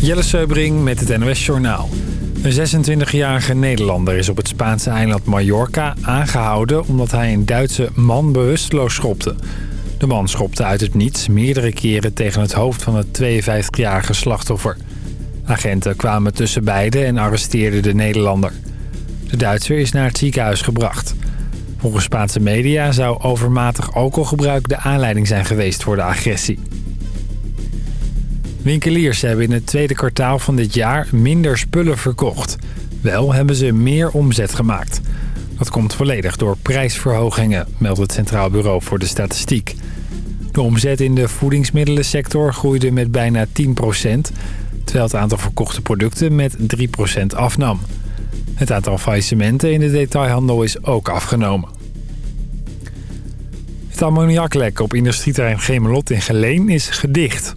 Jelle Seubring met het NOS Journaal. Een 26-jarige Nederlander is op het Spaanse eiland Mallorca aangehouden... omdat hij een Duitse man bewusteloos schopte. De man schopte uit het niets meerdere keren tegen het hoofd van het 52-jarige slachtoffer. Agenten kwamen tussen beiden en arresteerden de Nederlander. De Duitser is naar het ziekenhuis gebracht. Volgens Spaanse media zou overmatig alcoholgebruik de aanleiding zijn geweest voor de agressie. Winkeliers hebben in het tweede kwartaal van dit jaar minder spullen verkocht. Wel hebben ze meer omzet gemaakt. Dat komt volledig door prijsverhogingen, meldt het Centraal Bureau voor de Statistiek. De omzet in de voedingsmiddelensector groeide met bijna 10%, terwijl het aantal verkochte producten met 3% afnam. Het aantal faillissementen in de detailhandel is ook afgenomen. Het ammoniaklek op industrieterrein Gemelot in Geleen is gedicht.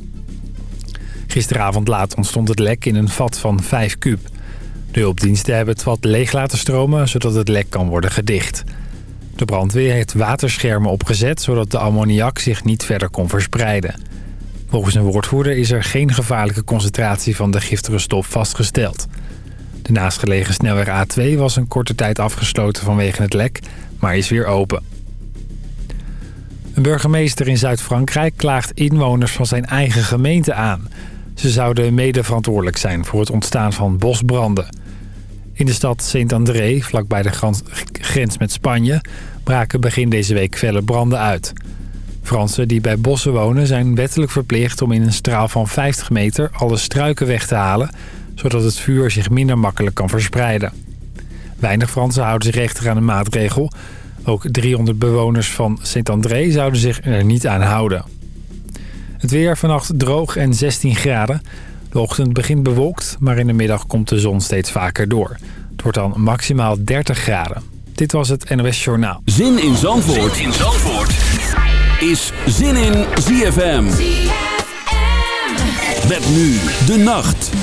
Gisteravond laat ontstond het lek in een vat van 5 kub. De hulpdiensten hebben het vat leeg laten stromen, zodat het lek kan worden gedicht. De brandweer heeft waterschermen opgezet, zodat de ammoniak zich niet verder kon verspreiden. Volgens een woordvoerder is er geen gevaarlijke concentratie van de giftige stof vastgesteld. De naastgelegen snelweg A2 was een korte tijd afgesloten vanwege het lek, maar is weer open. Een burgemeester in Zuid-Frankrijk klaagt inwoners van zijn eigen gemeente aan. Ze zouden mede verantwoordelijk zijn voor het ontstaan van bosbranden. In de stad Saint-André, vlakbij de grens met Spanje... braken begin deze week felle branden uit. Fransen die bij bossen wonen zijn wettelijk verplicht om in een straal van 50 meter alle struiken weg te halen zodat het vuur zich minder makkelijk kan verspreiden. Weinig Fransen houden zich rechter aan de maatregel. Ook 300 bewoners van Saint-André zouden zich er niet aan houden. Het weer vannacht droog en 16 graden. De ochtend begint bewolkt, maar in de middag komt de zon steeds vaker door. Het wordt dan maximaal 30 graden. Dit was het NOS Journaal. Zin in Zandvoort, zin in Zandvoort. is Zin in ZFM. ZFM. Met nu de nacht.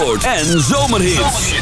En zomerhits.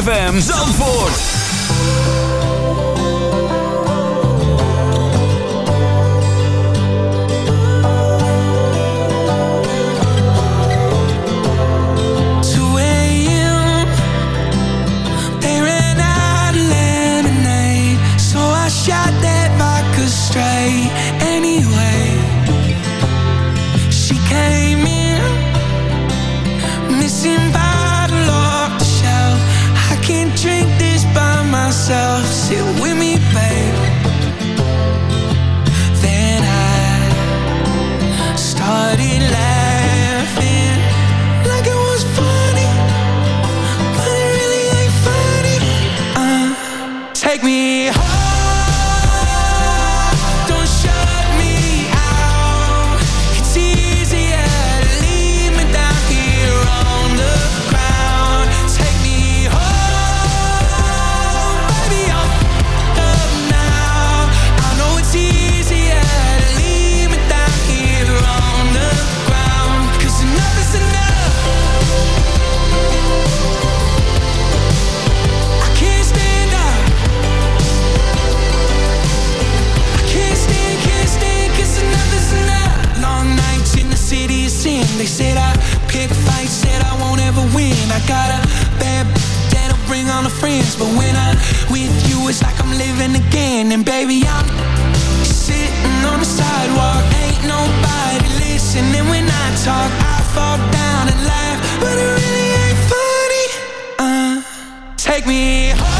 ZFM Zandvoort. got a bad that'll bring all the friends. But when I'm with you it's like I'm living again. And baby I'm sitting on the sidewalk. Ain't nobody listening when I talk. I fall down and laugh but it really ain't funny. Uh, Take me home.